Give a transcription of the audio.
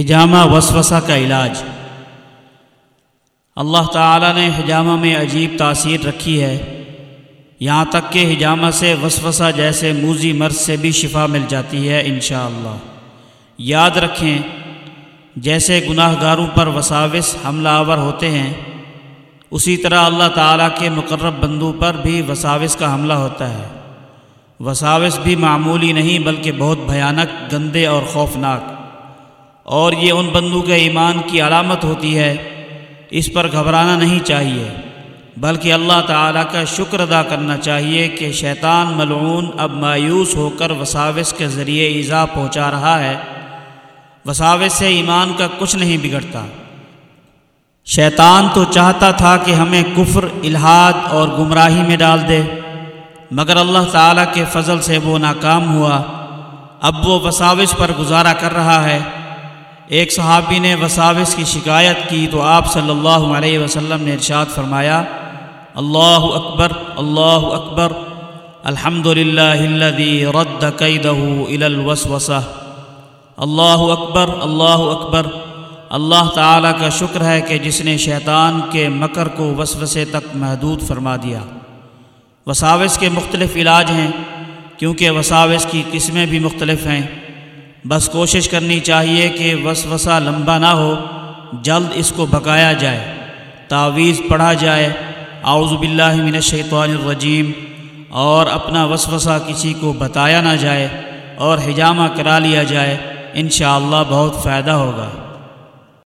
حجامہ وسوسہ کا علاج۔ اللہ تعالیٰ نے حجامہ میں عجیب تاثیر رکھی ہے۔ یہاں تک کہ حجامہ سے وسوسہ جیسے موزی مرض سے بھی شفا مل جاتی ہے انشاءاللہ۔ یاد رکھیں، جیسے گناہ گاروں پر وساوس حملہ آور ہوتے ہیں، اسی طرح اللہ تعالیٰ کے مقرب بندوں پر بھی وساوس کا حملہ ہوتا ہے۔ وساوس بھی معمولی نہیں بلکہ بہت بھیانک، گندے اور خوفناک۔ اور یہ ان بندوں کے ایمان کی علامت ہوتی ہے، اس پر گھبرانا نہیں چاہیے، بلکہ اللہ تعالیٰ کا شکر ادا کرنا چاہیے کہ شیطان ملعون اب مایوس ہو کر وساوس کے ذریعے ایزا پہنچا رہا ہے۔ وساوس سے ایمان کا کچھ نہیں بگڑتا۔ شیطان تو چاہتا تھا کہ ہمیں کفر، الہاد اور گمراہی میں ڈال دے، مگر اللہ تعالیٰ کے فضل سے وہ ناکام ہوا۔ اب وہ وساوس پر گزارا کر رہا ہے۔ ایک صحابی نے وساوس کی شکایت کی تو آپ صلی اللہ علیہ وسلم نے ارشاد فرمایا، اللہ اکبر اللہ اکبر الحمد للہ رد قیدہ الوسوسہ۔ اللہ اکبر اللہ اکبر۔ اللہ تعالیٰ کا شکر ہے کہ جس نے شیطان کے مکر کو وسوسے تک محدود فرما دیا۔ وساوس کے مختلف علاج ہیں، کیونکہ وساوس کی قسمیں بھی مختلف ہیں۔ بس کوشش کرنی چاہیے کہ وسوسہ لمبا نہ ہو، جلد اس کو بکایا جائے، تعویذ پڑھا جائے۔ اعوذ باللہ من الشیطان الرجیم۔ اور اپنا وسوسہ کسی کو بتایا نہ جائے اور ہجامہ کرا لیا جائے، انشاءاللہ بہت فائدہ ہوگا۔